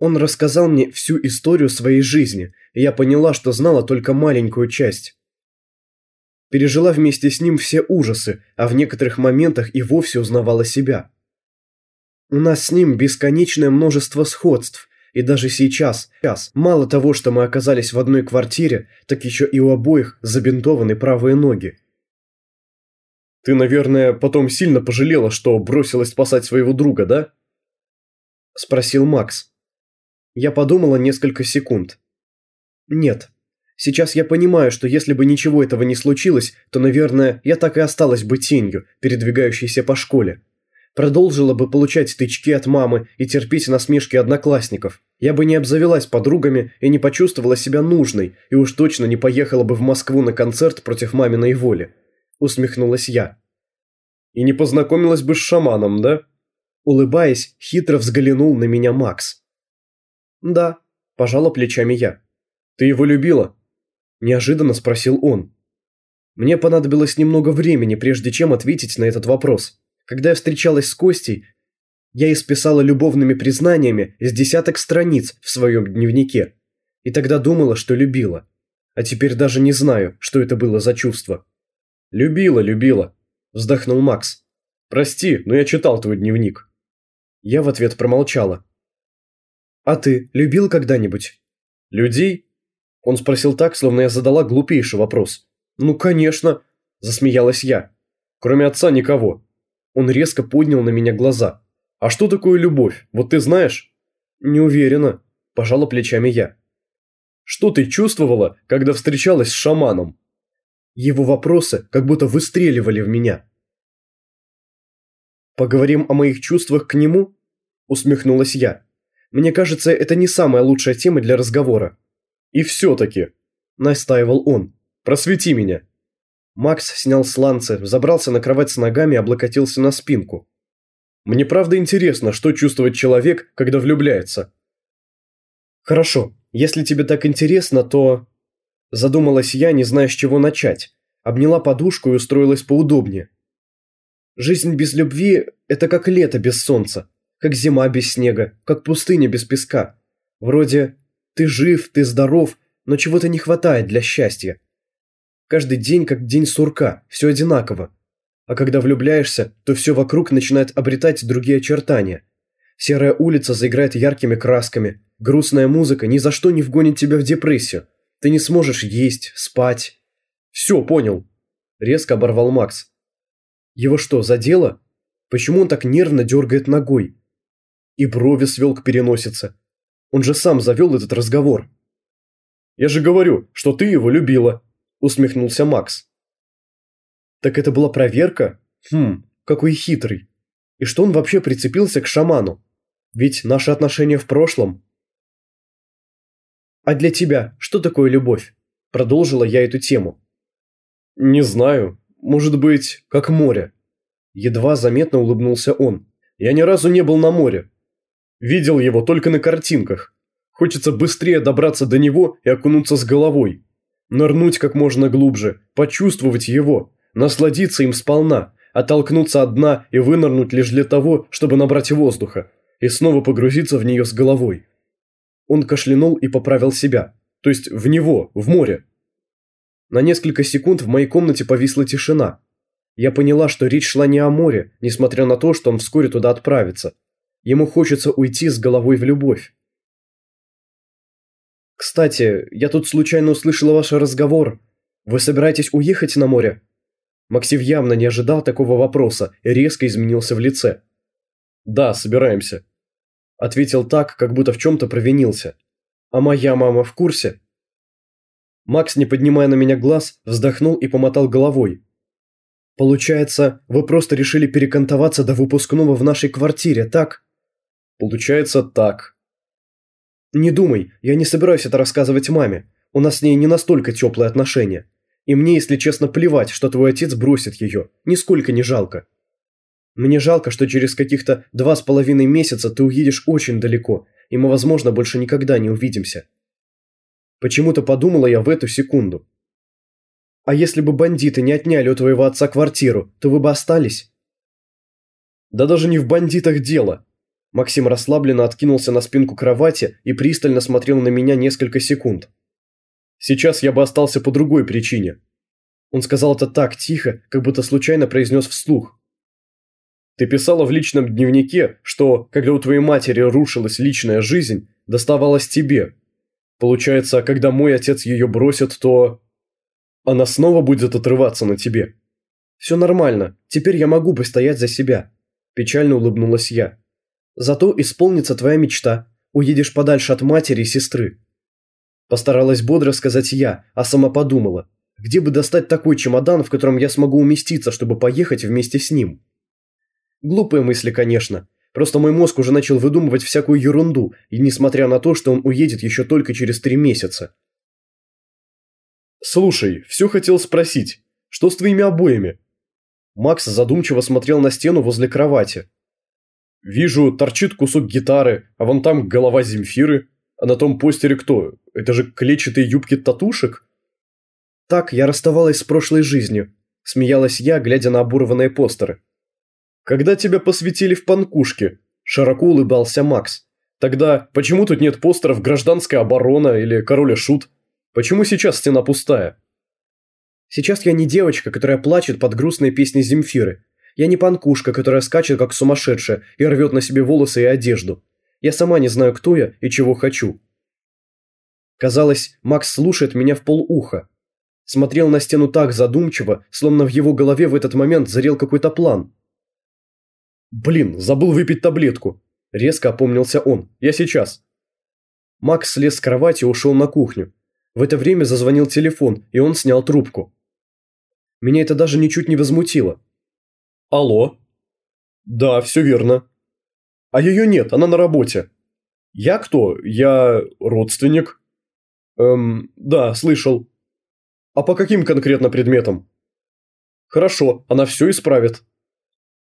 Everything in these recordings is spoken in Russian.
Он рассказал мне всю историю своей жизни, и я поняла, что знала только маленькую часть. Пережила вместе с ним все ужасы, а в некоторых моментах и вовсе узнавала себя. У нас с ним бесконечное множество сходств, и даже сейчас, сейчас, мало того, что мы оказались в одной квартире, так еще и у обоих забинтованы правые ноги. Ты, наверное, потом сильно пожалела, что бросилась спасать своего друга, да? Спросил Макс. Я подумала несколько секунд. Нет. Сейчас я понимаю, что если бы ничего этого не случилось, то, наверное, я так и осталась бы тенью, передвигающейся по школе. Продолжила бы получать тычки от мамы и терпеть насмешки одноклассников. Я бы не обзавелась подругами и не почувствовала себя нужной, и уж точно не поехала бы в Москву на концерт против маминой воли. Усмехнулась я. И не познакомилась бы с шаманом, да? Улыбаясь, хитро взглянул на меня Макс. Да, пожала плечами я. Ты его любила? Неожиданно спросил он. Мне понадобилось немного времени, прежде чем ответить на этот вопрос. Когда я встречалась с Костей, я исписала любовными признаниями с десяток страниц в своем дневнике. И тогда думала, что любила. А теперь даже не знаю, что это было за чувство. «Любила, любила», – вздохнул Макс. «Прости, но я читал твой дневник». Я в ответ промолчала. «А ты любил когда-нибудь?» «Людей?» Он спросил так, словно я задала глупейший вопрос. «Ну, конечно», – засмеялась я. «Кроме отца никого. Он резко поднял на меня глаза. «А что такое любовь? Вот ты знаешь?» «Не уверена», – пожала плечами я. «Что ты чувствовала, когда встречалась с шаманом?» Его вопросы как будто выстреливали в меня. «Поговорим о моих чувствах к нему?» – усмехнулась я. «Мне кажется, это не самая лучшая тема для разговора». «И все-таки», – настаивал он, – «просвети меня». Макс снял сланцы, забрался на кровать с ногами и облокотился на спинку. «Мне правда интересно, что чувствует человек, когда влюбляется». «Хорошо, если тебе так интересно, то...» Задумалась я, не зная, с чего начать. Обняла подушку и устроилась поудобнее. Жизнь без любви – это как лето без солнца, как зима без снега, как пустыня без песка. Вроде «ты жив, ты здоров, но чего-то не хватает для счастья». Каждый день как день сурка, все одинаково. А когда влюбляешься, то все вокруг начинает обретать другие очертания. Серая улица заиграет яркими красками, грустная музыка ни за что не вгонит тебя в депрессию. Ты не сможешь есть, спать. Все, понял. Резко оборвал Макс. Его что, задело? Почему он так нервно дергает ногой? И брови свел к переносице. Он же сам завел этот разговор. Я же говорю, что ты его любила, усмехнулся Макс. Так это была проверка? Хм, какой хитрый. И что он вообще прицепился к шаману? Ведь наши отношения в прошлом. А для тебя что такое любовь? Продолжила я эту тему. Не знаю. Может быть, как море. Едва заметно улыбнулся он. Я ни разу не был на море. Видел его только на картинках. Хочется быстрее добраться до него и окунуться с головой. Нырнуть как можно глубже, почувствовать его, насладиться им сполна, оттолкнуться от дна и вынырнуть лишь для того, чтобы набрать воздуха, и снова погрузиться в нее с головой. Он кашлянул и поправил себя, то есть в него, в море. На несколько секунд в моей комнате повисла тишина. Я поняла, что речь шла не о море, несмотря на то, что он вскоре туда отправится. Ему хочется уйти с головой в любовь. «Кстати, я тут случайно услышала ваш разговор. Вы собираетесь уехать на море?» Максим явно не ожидал такого вопроса и резко изменился в лице. «Да, собираемся», – ответил так, как будто в чем-то провинился. «А моя мама в курсе?» Макс, не поднимая на меня глаз, вздохнул и помотал головой. «Получается, вы просто решили перекантоваться до выпускного в нашей квартире, так?» «Получается, так», «Не думай, я не собираюсь это рассказывать маме. У нас с ней не настолько теплые отношения. И мне, если честно, плевать, что твой отец бросит ее. Нисколько не жалко. Мне жалко, что через каких-то два с половиной месяца ты уедешь очень далеко, и мы, возможно, больше никогда не увидимся». Почему-то подумала я в эту секунду. «А если бы бандиты не отняли у твоего отца квартиру, то вы бы остались?» «Да даже не в бандитах дело», Максим расслабленно откинулся на спинку кровати и пристально смотрел на меня несколько секунд. «Сейчас я бы остался по другой причине». Он сказал это так тихо, как будто случайно произнес вслух. «Ты писала в личном дневнике, что, когда у твоей матери рушилась личная жизнь, доставалась тебе. Получается, когда мой отец ее бросит, то... Она снова будет отрываться на тебе». «Все нормально, теперь я могу постоять за себя», – печально улыбнулась я. Зато исполнится твоя мечта. Уедешь подальше от матери и сестры. Постаралась бодро сказать я, а сама подумала, где бы достать такой чемодан, в котором я смогу уместиться, чтобы поехать вместе с ним. Глупые мысли, конечно. Просто мой мозг уже начал выдумывать всякую ерунду, и несмотря на то, что он уедет еще только через три месяца. «Слушай, все хотел спросить. Что с твоими обоями?» Макс задумчиво смотрел на стену возле кровати. Вижу, торчит кусок гитары, а вон там голова Земфиры. А на том постере кто? Это же клетчатые юбки татушек? Так я расставалась с прошлой жизнью. Смеялась я, глядя на оборванные постеры. Когда тебя посвятили в панкушке? Широко улыбался Макс. Тогда почему тут нет постеров «Гражданская оборона» или «Король и Шут»? Почему сейчас стена пустая? Сейчас я не девочка, которая плачет под грустные песни Земфиры. Я не панкушка, которая скачет как сумасшедшая и рвет на себе волосы и одежду. Я сама не знаю, кто я и чего хочу. Казалось, Макс слушает меня в полуха. Смотрел на стену так задумчиво, словно в его голове в этот момент зарел какой-то план. «Блин, забыл выпить таблетку!» Резко опомнился он. «Я сейчас!» Макс слез с кровати и ушел на кухню. В это время зазвонил телефон, и он снял трубку. Меня это даже ничуть не возмутило. Алло? Да, все верно. А ее нет, она на работе. Я кто? Я родственник? Эм, да, слышал. А по каким конкретно предметам? Хорошо, она все исправит.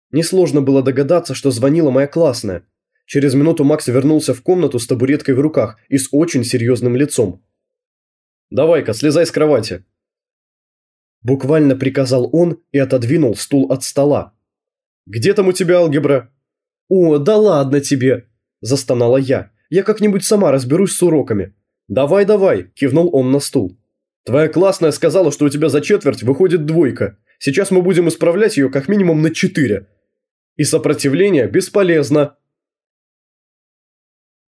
Несложно было догадаться, что звонила моя классная. Через минуту Макс вернулся в комнату с табуреткой в руках и с очень серьезным лицом. «Давай-ка, слезай с кровати», Буквально приказал он и отодвинул стул от стола. «Где там у тебя алгебра?» «О, да ладно тебе!» – застонала я. «Я как-нибудь сама разберусь с уроками». «Давай, давай!» – кивнул он на стул. «Твоя классная сказала, что у тебя за четверть выходит двойка. Сейчас мы будем исправлять ее как минимум на четыре. И сопротивление бесполезно!»